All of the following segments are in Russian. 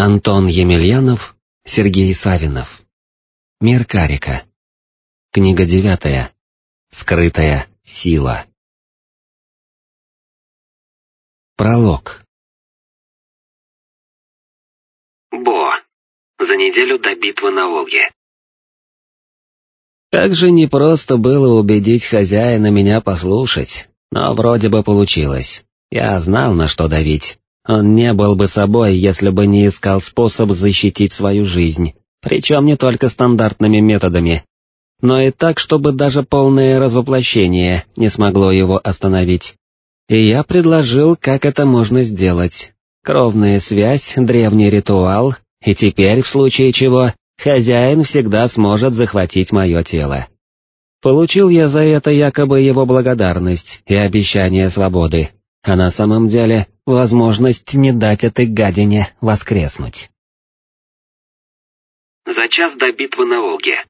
Антон Емельянов, Сергей Савинов. Мир Карика. Книга девятая. Скрытая сила. Пролог. Бо. За неделю до битвы на Волге. Как же непросто было убедить хозяина меня послушать, но вроде бы получилось. Я знал, на что давить. Он не был бы собой, если бы не искал способ защитить свою жизнь, причем не только стандартными методами, но и так, чтобы даже полное развоплощение не смогло его остановить. И я предложил, как это можно сделать. Кровная связь, древний ритуал, и теперь, в случае чего, хозяин всегда сможет захватить мое тело. Получил я за это якобы его благодарность и обещание свободы, а на самом деле возможность не дать этой гадине воскреснуть. За час до битвы на Волге.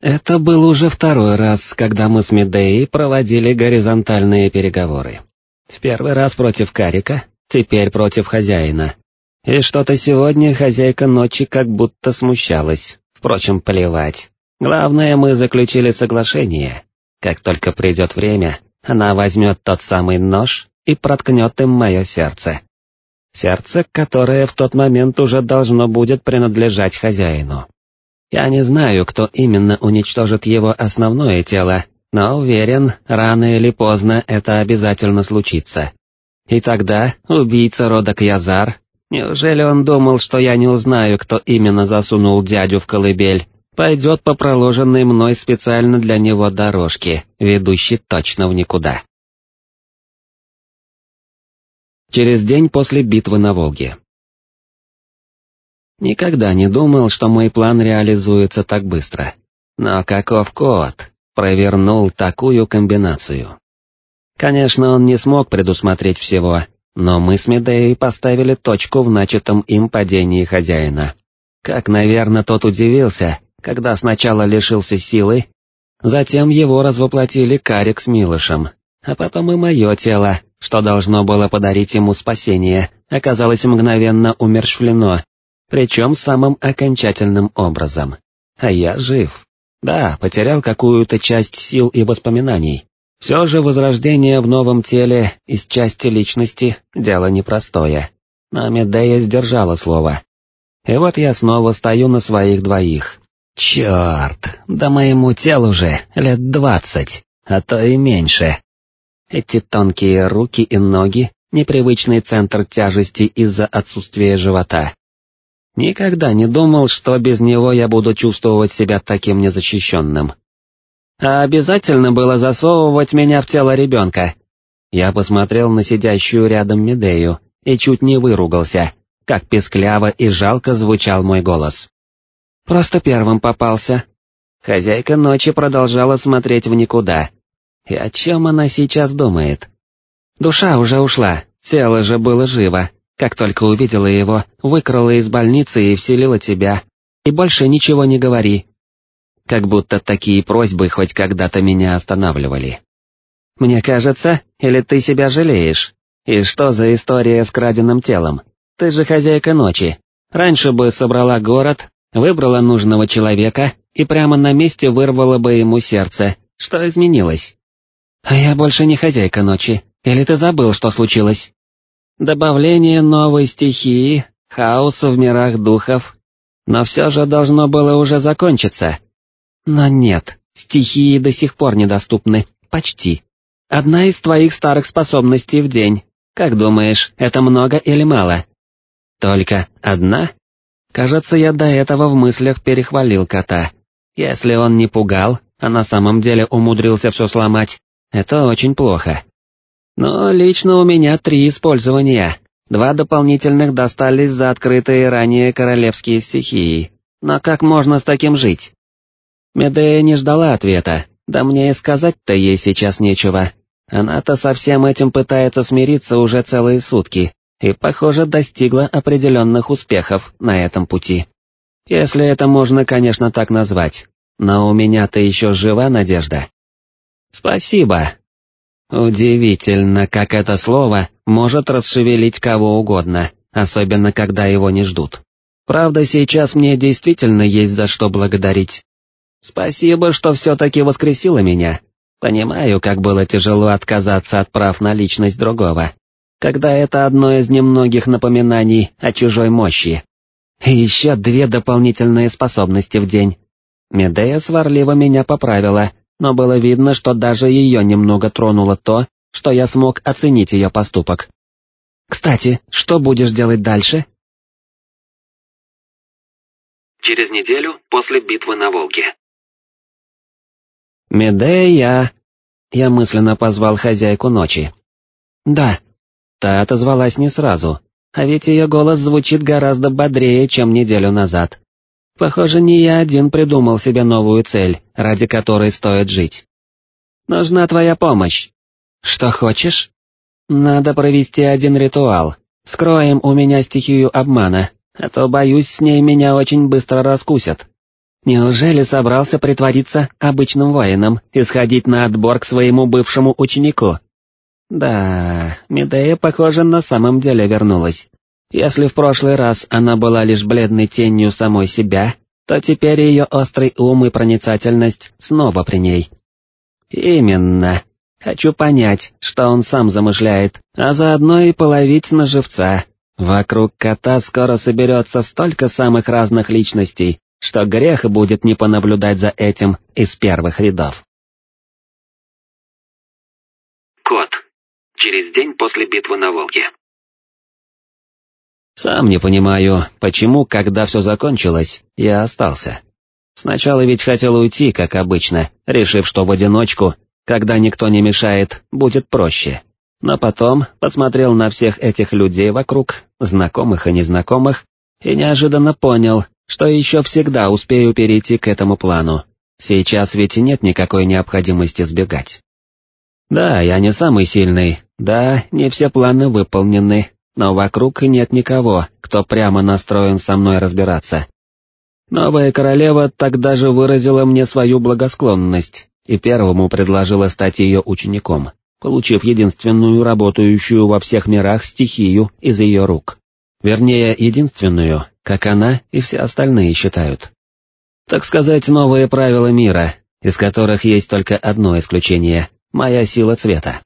Это был уже второй раз, когда мы с Медеей проводили горизонтальные переговоры. В первый раз против Карика, теперь против хозяина. И что-то сегодня хозяйка ночи как будто смущалась, впрочем, плевать. Главное, мы заключили соглашение. Как только придет время, она возьмет тот самый нож и проткнет им мое сердце. Сердце, которое в тот момент уже должно будет принадлежать хозяину. Я не знаю, кто именно уничтожит его основное тело, но уверен, рано или поздно это обязательно случится. И тогда убийца рода Кьязар, неужели он думал, что я не узнаю, кто именно засунул дядю в колыбель, пойдет по проложенной мной специально для него дорожке, ведущей точно в никуда. Через день после битвы на Волге. Никогда не думал, что мой план реализуется так быстро. Но каков кот, провернул такую комбинацию. Конечно, он не смог предусмотреть всего, но мы с Медеей поставили точку в начатом им падении хозяина. Как, наверное, тот удивился, когда сначала лишился силы, затем его развоплотили Карик с Милышем, а потом и мое тело, что должно было подарить ему спасение, оказалось мгновенно умерщвлено, причем самым окончательным образом. А я жив. Да, потерял какую-то часть сил и воспоминаний. Все же возрождение в новом теле из части личности — дело непростое. Но Медея сдержала слово. И вот я снова стою на своих двоих, Черт, да моему телу же лет двадцать, а то и меньше. Эти тонкие руки и ноги, непривычный центр тяжести из-за отсутствия живота. Никогда не думал, что без него я буду чувствовать себя таким незащищенным. А обязательно было засовывать меня в тело ребенка. Я посмотрел на сидящую рядом Медею и чуть не выругался, как пескляво и жалко звучал мой голос. Просто первым попался. Хозяйка ночи продолжала смотреть в никуда. И о чем она сейчас думает? Душа уже ушла, тело же было живо. Как только увидела его, выкрала из больницы и вселила тебя. И больше ничего не говори. Как будто такие просьбы хоть когда-то меня останавливали. Мне кажется, или ты себя жалеешь? И что за история с краденным телом? Ты же хозяйка ночи. Раньше бы собрала город, Выбрала нужного человека и прямо на месте вырвала бы ему сердце. Что изменилось? А я больше не хозяйка ночи. Или ты забыл, что случилось? Добавление новой стихии, хаоса в мирах духов. Но все же должно было уже закончиться. Но нет, стихии до сих пор недоступны, почти. Одна из твоих старых способностей в день. Как думаешь, это много или мало? Только одна? Кажется, я до этого в мыслях перехвалил кота. Если он не пугал, а на самом деле умудрился все сломать, это очень плохо. Но лично у меня три использования. Два дополнительных достались за открытые ранее королевские стихии. Но как можно с таким жить? Медея не ждала ответа, да мне и сказать-то ей сейчас нечего. Она-то со всем этим пытается смириться уже целые сутки, и, похоже, достигла определенных успехов на этом пути. Если это можно, конечно, так назвать, но у меня-то еще жива надежда. Спасибо. Удивительно, как это слово может расшевелить кого угодно, особенно когда его не ждут. Правда, сейчас мне действительно есть за что благодарить. Спасибо, что все-таки воскресила меня. Понимаю, как было тяжело отказаться от прав на личность другого, когда это одно из немногих напоминаний о чужой мощи. И еще две дополнительные способности в день. Медея сварливо меня поправила, но было видно, что даже ее немного тронуло то, что я смог оценить ее поступок. «Кстати, что будешь делать дальше?» Через неделю после битвы на Волге. «Медея!» Я мысленно позвал хозяйку ночи. «Да». Та отозвалась не сразу, а ведь ее голос звучит гораздо бодрее, чем неделю назад. Похоже, не я один придумал себе новую цель, ради которой стоит жить. Нужна твоя помощь. Что хочешь? Надо провести один ритуал. Скроем у меня стихию обмана, а то, боюсь, с ней меня очень быстро раскусят. Неужели собрался притвориться обычным воином и сходить на отбор к своему бывшему ученику? Да, Медея, похоже, на самом деле вернулась. Если в прошлый раз она была лишь бледной тенью самой себя, то теперь ее острый ум и проницательность снова при ней. Именно. Хочу понять, что он сам замышляет, а заодно и половить на живца. Вокруг кота скоро соберется столько самых разных личностей, что грех будет не понаблюдать за этим из первых рядов. Через день после битвы на Волге. Сам не понимаю, почему, когда все закончилось, я остался. Сначала ведь хотел уйти, как обычно, решив, что в одиночку, когда никто не мешает, будет проще. Но потом посмотрел на всех этих людей вокруг, знакомых и незнакомых, и неожиданно понял, что еще всегда успею перейти к этому плану. Сейчас ведь нет никакой необходимости сбегать. Да, я не самый сильный, да, не все планы выполнены, но вокруг нет никого, кто прямо настроен со мной разбираться. Новая королева тогда же выразила мне свою благосклонность и первому предложила стать ее учеником, получив единственную работающую во всех мирах стихию из ее рук. Вернее, единственную, как она и все остальные считают. Так сказать, новые правила мира, из которых есть только одно исключение — моя сила цвета.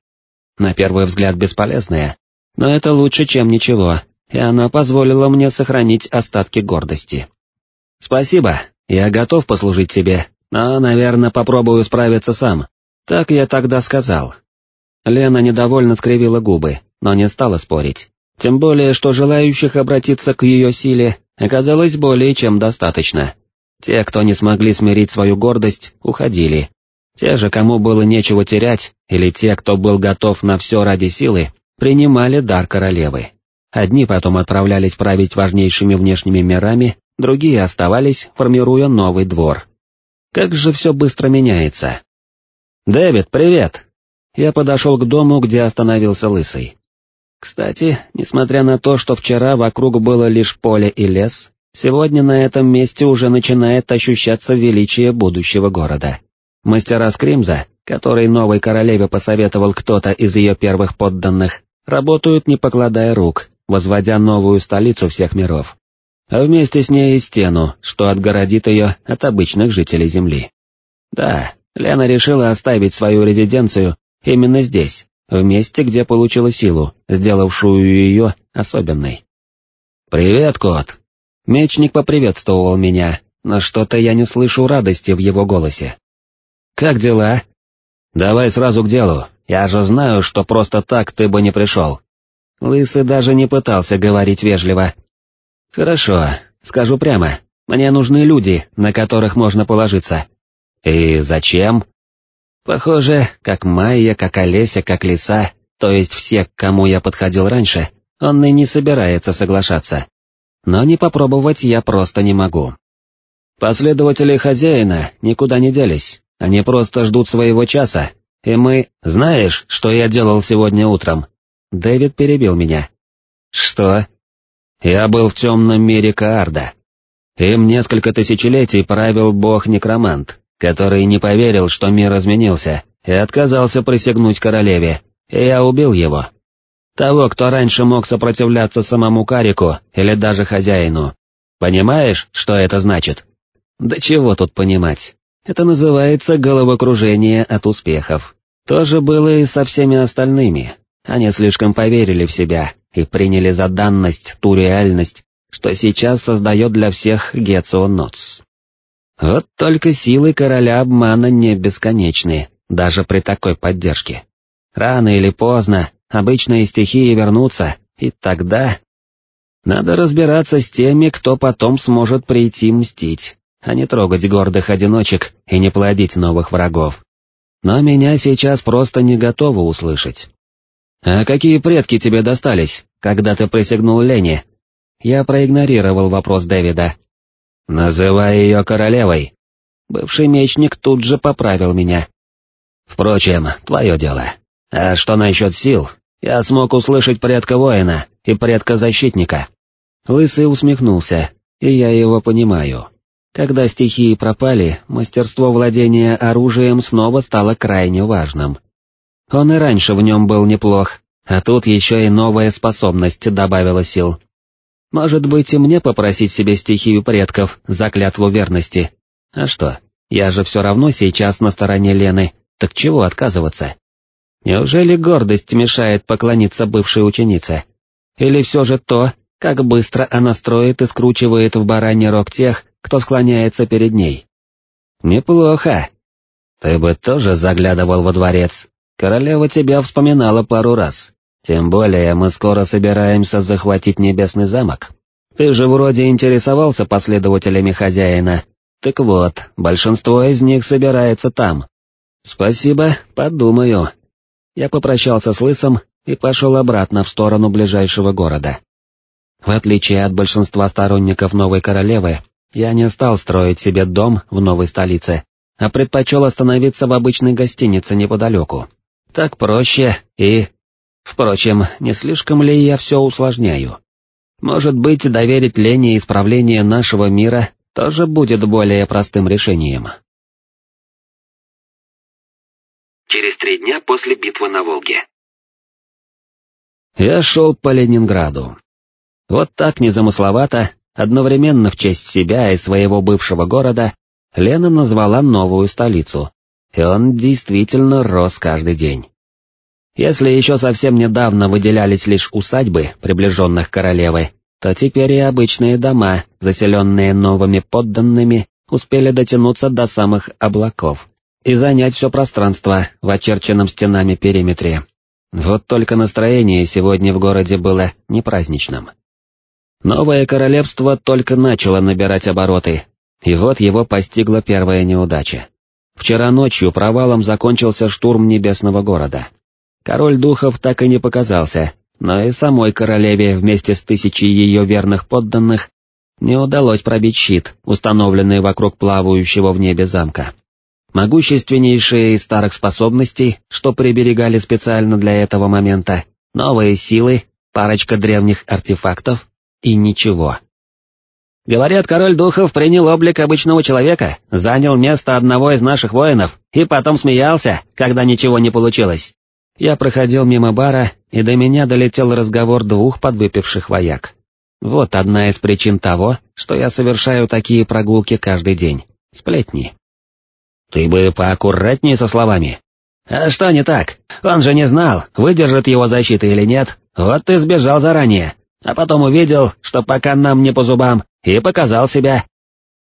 На первый взгляд бесполезная, но это лучше, чем ничего, и она позволила мне сохранить остатки гордости. Спасибо, я готов послужить тебе, но, наверное, попробую справиться сам. Так я тогда сказал. Лена недовольно скривила губы, но не стала спорить. Тем более, что желающих обратиться к ее силе оказалось более чем достаточно. Те, кто не смогли смирить свою гордость, уходили. Те же, кому было нечего терять, или те, кто был готов на все ради силы, принимали дар королевы. Одни потом отправлялись править важнейшими внешними мирами, другие оставались, формируя новый двор. Как же все быстро меняется. «Дэвид, привет!» Я подошел к дому, где остановился Лысый. Кстати, несмотря на то, что вчера вокруг было лишь поле и лес, сегодня на этом месте уже начинает ощущаться величие будущего города. Мастера Скримза, который новой королеве посоветовал кто-то из ее первых подданных, работают не покладая рук, возводя новую столицу всех миров. А вместе с ней и стену, что отгородит ее от обычных жителей Земли. Да, Лена решила оставить свою резиденцию именно здесь, в месте, где получила силу, сделавшую ее особенной. «Привет, кот!» Мечник поприветствовал меня, но что-то я не слышу радости в его голосе. «Как дела?» «Давай сразу к делу, я же знаю, что просто так ты бы не пришел». Лысый даже не пытался говорить вежливо. «Хорошо, скажу прямо, мне нужны люди, на которых можно положиться». «И зачем?» Похоже, как Майя, как Олеся, как Лиса, то есть все, к кому я подходил раньше, он и не собирается соглашаться. Но не попробовать я просто не могу. Последователи хозяина никуда не делись, они просто ждут своего часа, и мы... Знаешь, что я делал сегодня утром?» Дэвид перебил меня. «Что?» «Я был в темном мире Каарда. Им несколько тысячелетий правил бог-некромант, который не поверил, что мир изменился, и отказался присягнуть королеве, и я убил его». Того, кто раньше мог сопротивляться самому Карику или даже хозяину. Понимаешь, что это значит? Да чего тут понимать? Это называется головокружение от успехов. То же было и со всеми остальными. Они слишком поверили в себя и приняли за данность ту реальность, что сейчас создает для всех Гецио Ноц. Вот только силы короля обмана не бесконечны, даже при такой поддержке. Рано или поздно обычные стихии вернутся, и тогда... Надо разбираться с теми, кто потом сможет прийти мстить, а не трогать гордых одиночек и не плодить новых врагов. Но меня сейчас просто не готовы услышать. «А какие предки тебе достались, когда ты присягнул Лене?» Я проигнорировал вопрос Дэвида. «Называй ее королевой». Бывший мечник тут же поправил меня. «Впрочем, твое дело. А что насчет сил? Я смог услышать предка воина и предка защитника». Лысый усмехнулся, и я его понимаю. Когда стихии пропали, мастерство владения оружием снова стало крайне важным. Он и раньше в нем был неплох, а тут еще и новая способность добавила сил. Может быть и мне попросить себе стихию предков за клятву верности? А что, я же все равно сейчас на стороне Лены, так чего отказываться? Неужели гордость мешает поклониться бывшей ученице? Или все же то, как быстро она строит и скручивает в бараний рог тех, кто склоняется перед ней. Неплохо. Ты бы тоже заглядывал во дворец. Королева тебя вспоминала пару раз. Тем более мы скоро собираемся захватить Небесный замок. Ты же вроде интересовался последователями хозяина. Так вот, большинство из них собирается там. Спасибо, подумаю. Я попрощался с Лысом и пошел обратно в сторону ближайшего города. В отличие от большинства сторонников новой королевы, я не стал строить себе дом в новой столице, а предпочел остановиться в обычной гостинице неподалеку. Так проще и... Впрочем, не слишком ли я все усложняю? Может быть, доверить Лене исправление нашего мира тоже будет более простым решением. Через три дня после битвы на Волге. Я шел по Ленинграду. Вот так незамысловато, Одновременно в честь себя и своего бывшего города Лена назвала новую столицу, и он действительно рос каждый день. Если еще совсем недавно выделялись лишь усадьбы, приближенных королевы, то теперь и обычные дома, заселенные новыми подданными, успели дотянуться до самых облаков и занять все пространство в очерченном стенами периметре. Вот только настроение сегодня в городе было не праздничным. Новое королевство только начало набирать обороты, и вот его постигла первая неудача. Вчера ночью провалом закончился штурм небесного города. Король духов так и не показался, но и самой королеве вместе с тысячей ее верных подданных не удалось пробить щит, установленный вокруг плавающего в небе замка. Могущественнейшие из старых способностей, что приберегали специально для этого момента, новые силы, парочка древних артефактов, и ничего. Говорят, король духов принял облик обычного человека, занял место одного из наших воинов и потом смеялся, когда ничего не получилось. Я проходил мимо бара, и до меня долетел разговор двух подвыпивших вояк. Вот одна из причин того, что я совершаю такие прогулки каждый день. Сплетни. Ты бы поаккуратнее со словами. А что не так? Он же не знал, выдержит его защита или нет, вот ты сбежал заранее, а потом увидел, что пока нам не по зубам, и показал себя.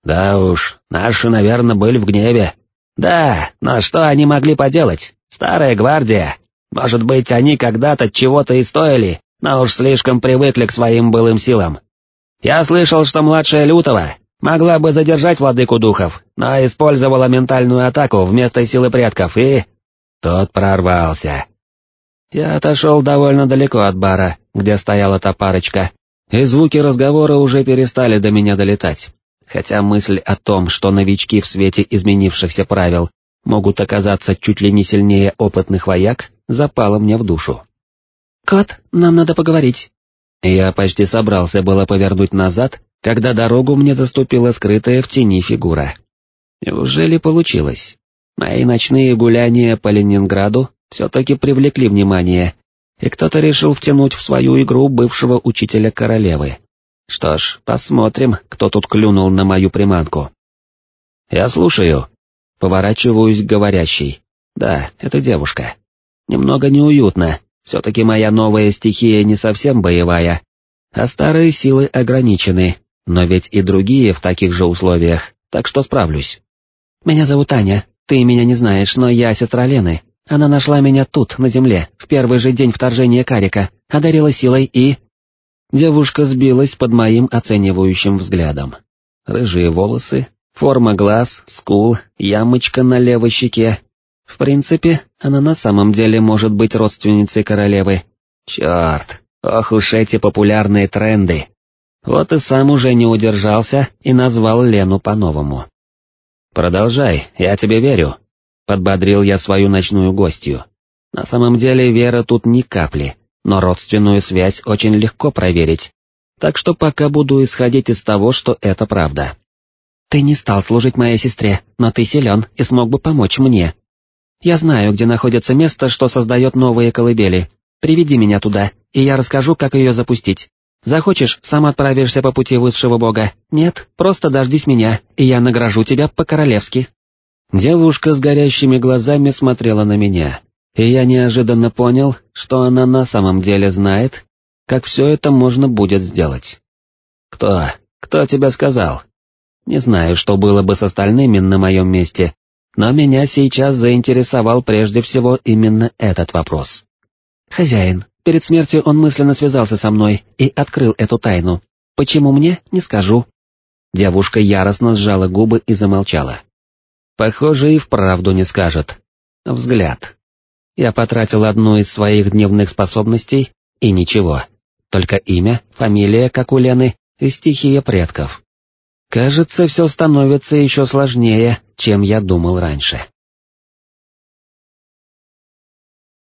Да уж, наши, наверное, были в гневе. Да, но что они могли поделать? Старая гвардия. Может быть, они когда-то чего-то и стоили, но уж слишком привыкли к своим былым силам. Я слышал, что младшая Лютова могла бы задержать владыку духов, но использовала ментальную атаку вместо силы предков и... Тот прорвался. Я отошел довольно далеко от бара, где стояла та парочка, и звуки разговора уже перестали до меня долетать, хотя мысль о том, что новички в свете изменившихся правил могут оказаться чуть ли не сильнее опытных вояк, запала мне в душу. «Кот, нам надо поговорить». Я почти собрался было повернуть назад, когда дорогу мне заступила скрытая в тени фигура. Неужели получилось? Мои ночные гуляния по Ленинграду все-таки привлекли внимание, И кто-то решил втянуть в свою игру бывшего учителя королевы. Что ж, посмотрим, кто тут клюнул на мою приманку. «Я слушаю». Поворачиваюсь к говорящей. «Да, это девушка. Немного неуютно, все-таки моя новая стихия не совсем боевая, а старые силы ограничены, но ведь и другие в таких же условиях, так что справлюсь. Меня зовут Аня, ты меня не знаешь, но я сестра Лены. Она нашла меня тут, на земле, в первый же день вторжения Карика, одарила силой и... Девушка сбилась под моим оценивающим взглядом. Рыжие волосы, форма глаз, скул, ямочка на левой щеке. В принципе, она на самом деле может быть родственницей королевы. Черт, ох уж эти популярные тренды. Вот и сам уже не удержался и назвал Лену по-новому. «Продолжай, я тебе верю», — подбодрил я свою ночную гостью. На самом деле вера тут ни капли, но родственную связь очень легко проверить, так что пока буду исходить из того, что это правда. «Ты не стал служить моей сестре, но ты силен и смог бы помочь мне. Я знаю, где находится место, что создает новые колыбели. Приведи меня туда, и я расскажу, как ее запустить. Захочешь, сам отправишься по пути высшего бога. Нет, просто дождись меня, и я награжу тебя по-королевски». Девушка с горящими глазами смотрела на меня, и я неожиданно понял, что она на самом деле знает, как все это можно будет сделать. «Кто? Кто тебе сказал?» Не знаю, что было бы с остальными на моем месте, но меня сейчас заинтересовал прежде всего именно этот вопрос. «Хозяин, Перед смертью он мысленно связался со мной и открыл эту тайну. Почему мне, не скажу. Девушка яростно сжала губы и замолчала. Похоже, и вправду не скажет. Взгляд. Я потратил одну из своих дневных способностей, и ничего. Только имя, фамилия, как у Лены, и стихия предков. Кажется, все становится еще сложнее, чем я думал раньше.